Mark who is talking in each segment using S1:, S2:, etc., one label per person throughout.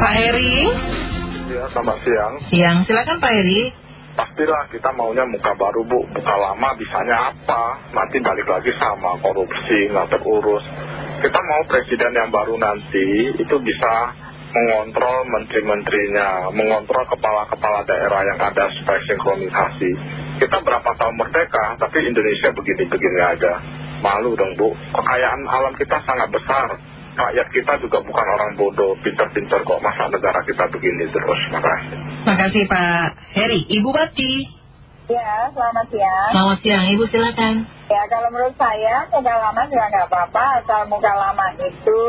S1: Pak Heri
S2: Ya, selamat siang.
S1: Siang, silakan Pak Heri
S2: Pastilah kita maunya muka baru bu, muka lama bisanya apa? Nanti balik lagi sama korupsi, nggak terurus. Kita mau presiden yang baru nanti itu bisa mengontrol menteri-menterinya, mengontrol kepala-kepala daerah yang ada supaya sinkronisasi. Kita berapa tahun merdeka, tapi Indonesia begini-begini aja. Malu dong bu, kekayaan alam kita sangat besar. Rakyat kita juga bukan orang bodoh, pintar-pintar kok masa negara kita begini terus. Makasih.
S1: Makasih Pak Heri Ibu Bati
S3: Ya, selamat siang.
S1: Selamat siang Ibu silakan
S3: Ya, kalau menurut saya muka lama juga nggak apa-apa asal muka lama itu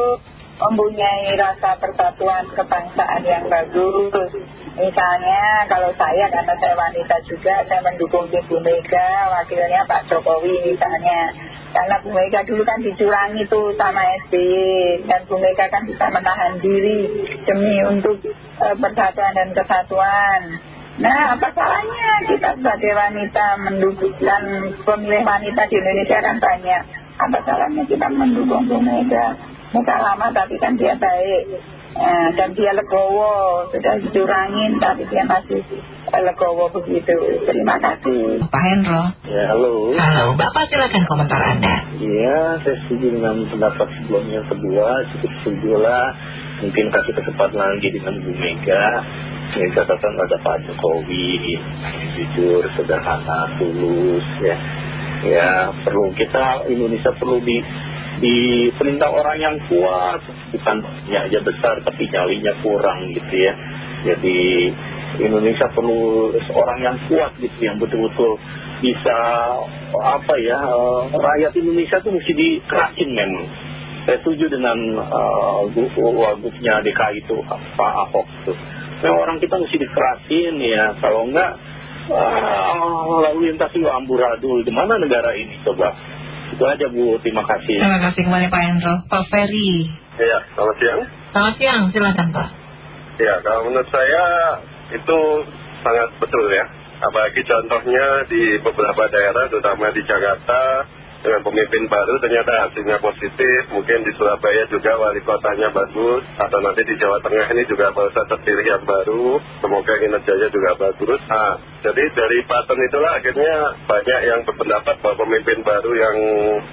S3: mempunyai rasa persatuan kebangsaan yang bagus. Misalnya kalau saya karena saya wanita juga saya mendukung Ibu Mega, wakilnya Pak Jokowi misalnya. Karena Bu Mega dulu kan dicurangi tuh sama SBY dan Bu Mega kan bisa menahan diri demi untuk eh, persatuan dan kesatuan. Nah, apa salahnya kita sebagai wanita mendukungkan pemilih wanita di Indonesia kan banyak. Apa salahnya kita mendukung Bu Mega? Muka lama tapi kan dia baik. Eh, dan dia legowo, sudah dicurangin tapi dia masih legowo begitu. Terima kasih.
S1: Pak Hendro
S4: Ya, halo.
S1: Halo, Bapak silakan komentar Anda
S4: Ya, saya setuju dengan pendapat sebelumnya yang kedua. Cukup setuju lah. Mungkin kasih kesempatan lagi dengan Bu Mega. Ini catatan ada Pak Jokowi. Jujur, sederhana, tulus. Ya, ya perlu kita Indonesia perlu di diperintah orang yang kuat bukan ya aja besar tapi nyalinya kurang gitu ya jadi Indonesia perlu seorang yang kuat gitu yang betul-betul bisa apa ya eh, rakyat Indonesia tuh mesti dikerasin memang. Saya setuju dengan uh, wagubnya DKI itu Pak Ahok itu memang orang kita mesti dikerasin ya. Kalau enggak uh, lalu lintas juga amburadul di mana negara ini? Coba itu aja Bu. Terima kasih.
S1: Terima kasih kembali Pak Hendro. Pak Ferry.
S2: Ya, selamat siang.
S1: Selamat siang, silakan Pak.
S2: Ya, kalau menurut saya itu sangat betul ya. Apalagi contohnya di beberapa daerah, terutama di Jakarta, dengan pemimpin baru ternyata hasilnya positif. Mungkin di Surabaya juga wali kotanya bagus, atau nanti di Jawa Tengah ini juga baru saja terpilih yang baru. Semoga kinerjanya juga bagus. Nah, jadi dari pattern itulah akhirnya banyak yang berpendapat bahwa pemimpin baru yang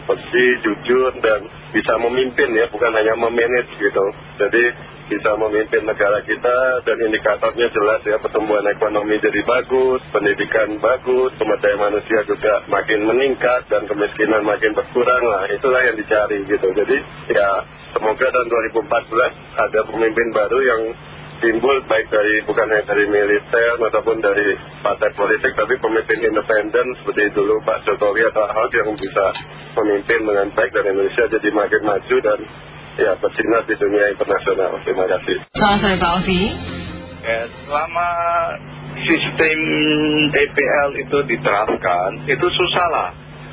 S2: bersih, jujur, dan bisa memimpin ya, bukan hanya memanage gitu. Jadi bisa memimpin negara kita dan indikatornya jelas ya pertumbuhan ekonomi jadi bagus, pendidikan bagus, sumber manusia juga makin meningkat dan kemiskinan makin berkurang lah itulah yang dicari gitu. Jadi ya semoga tahun 2014 ada pemimpin baru yang timbul baik dari bukan hanya dari militer ataupun dari partai politik tapi pemimpin independen seperti dulu Pak Jokowi atau Ahok yang bisa memimpin dengan baik dan Indonesia jadi makin maju dan ya bersinar di dunia internasional. Terima kasih.
S1: Selamat sore Pak Ovi
S5: Ya, selama sistem DPL itu diterapkan, itu susah lah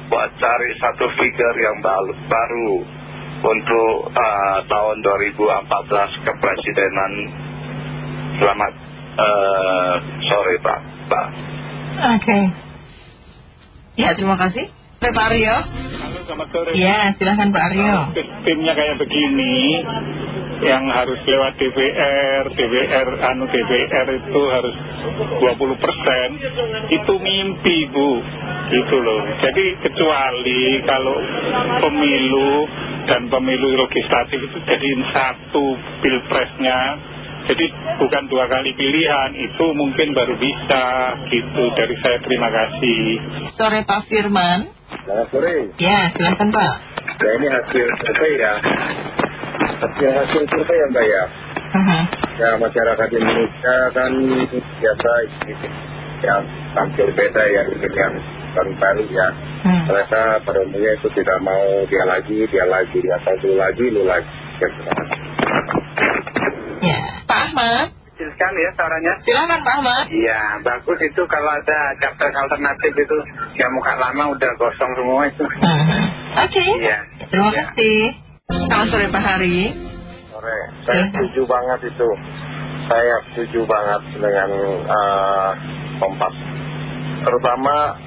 S5: buat cari satu figure yang baru, baru untuk uh, tahun 2014 kepresidenan. Selamat uh, sore Pak. Pak.
S1: Oke Ya, terima kasih Pak Aryo
S6: Halo, selamat sore.
S1: Ya, silakan Pak Aryo
S6: Sistemnya kayak begini, yang harus lewat DPR, DPR, anu DPR itu harus 20 persen, itu mimpi Bu, gitu loh. Jadi kecuali kalau pemilu dan pemilu legislatif itu jadiin satu pilpresnya, jadi bukan dua kali pilihan, itu mungkin baru bisa gitu. Dari saya terima kasih.
S1: Sore Pak Firman
S4: Selamat sore
S1: Ya, silakan Pak
S4: ya ini hasil survei ya hasil hasil survei ya Mbak ya
S1: Mhm.
S4: ya masyarakat Indonesia kan biasa yang tampil beda ya ingin yang baru-baru ya
S1: Hmm.
S4: mereka pada umumnya itu tidak mau dia lagi dia lagi atau lu lagi lu lagi gitu.
S1: Ya, Pak Ahmad
S5: Kecil sekali ya suaranya.
S1: Silakan Pak Ahmad
S5: Iya, bagus itu kalau ada capres alternatif itu. Ya muka lama udah gosong semua itu.
S1: Mhm. Oke
S5: Iya.
S1: Terima
S5: Iya.
S1: kasih Selamat sore Pak Hari
S2: Sore, saya setuju banget itu. Saya setuju banget dengan eh, Kompas. Terutama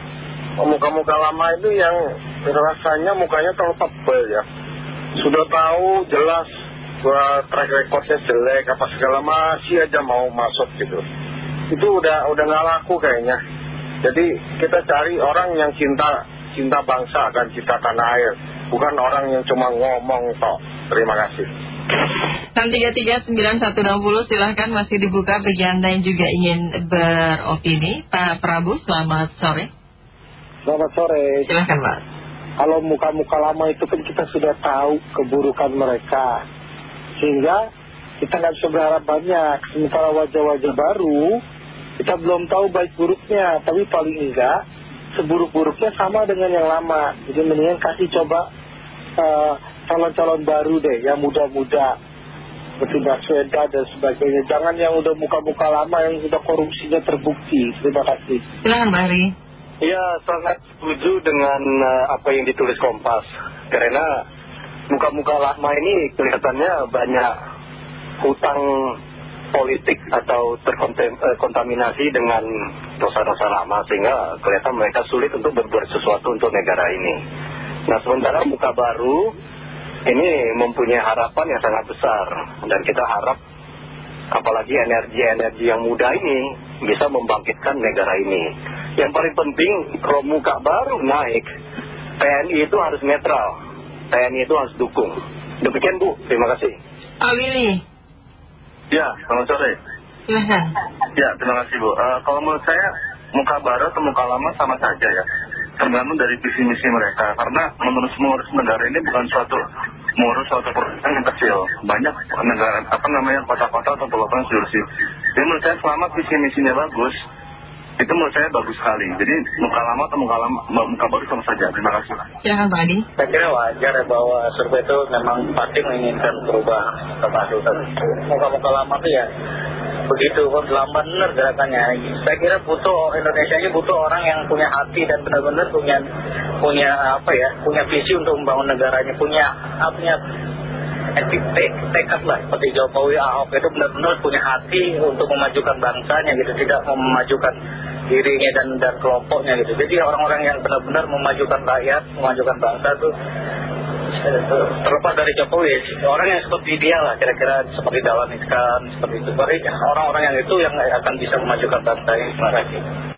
S2: muka-muka lama itu yang rasanya mukanya terlalu tebal ya. Sudah tahu jelas
S5: gua track recordnya jelek apa segala masih aja mau masuk gitu itu udah udah nggak laku kayaknya jadi kita cari orang yang cinta cinta bangsa dan cinta tanah air bukan orang yang cuma ngomong toh. Terima kasih.
S1: 6339160 silahkan masih dibuka bagi Anda yang juga ingin beropini. Pak Prabu selamat sore.
S5: Selamat sore.
S1: Silahkan Pak.
S5: Kalau muka-muka lama itu kan kita sudah tahu keburukan mereka. Sehingga kita nggak bisa berharap banyak. Sementara wajah-wajah baru kita belum tahu baik buruknya. Tapi paling enggak seburuk-buruknya sama dengan yang lama. Jadi mendingan kasih coba calon-calon baru deh yang muda-muda. Seperti Baswedan dan sebagainya. Jangan yang udah muka-muka lama yang sudah korupsinya terbukti. Terima kasih.
S1: Silahkan Hari
S7: Ya sangat setuju dengan apa yang ditulis Kompas. Karena muka-muka lama ini kelihatannya banyak hutang politik atau terkontaminasi dengan dosa-dosa lama Sehingga kelihatan mereka sulit untuk berbuat sesuatu untuk negara ini. Nah sementara muka baru ini mempunyai harapan yang sangat besar Dan kita harap apalagi energi-energi yang muda ini bisa membangkitkan negara ini. Yang paling penting kalau muka baru naik TNI itu harus netral. TNI itu harus dukung. Demikian Bu, terima kasih.
S1: Pak Willy
S8: Ya, selamat sore.
S1: Silahkan.
S8: Ya, terima kasih Bu. Kalau menurut saya muka baru atau muka lama sama saja ya. Tergantung dari visi misi mereka. Karena menurut mengurus negara ini bukan suatu mengurus suatu perusahaan yang kecil. Banyak negara apa namanya kota-kota atau pulau yang jadi menurut saya selama visi misinya bagus itu menurut saya bagus sekali. Jadi muka lama atau muka, lama, muka baru sama saja. Terima kasih.
S1: Silahkan Pak Adi.
S7: Saya kira wajar ya bahwa survei itu memang pasti menginginkan perubahan kebaruan muka-muka lama tuh ya begitu lambat benar gerakannya. Saya kira butuh Indonesia ini butuh orang yang punya hati dan benar-benar punya punya apa ya punya visi untuk membangun negaranya punya punya etik tekad lah. Seperti Jokowi Ahok itu benar-benar punya hati untuk memajukan bangsanya gitu. Tidak memajukan dirinya dan dan kelompoknya gitu. Jadi orang-orang yang benar-benar memajukan rakyat memajukan bangsa itu terlepas dari Jokowi orang yang seperti dia lah kira-kira seperti Dahlan Iskan seperti itu. Orang-orang yang itu yang akan bisa memajukan bangsa ini kasih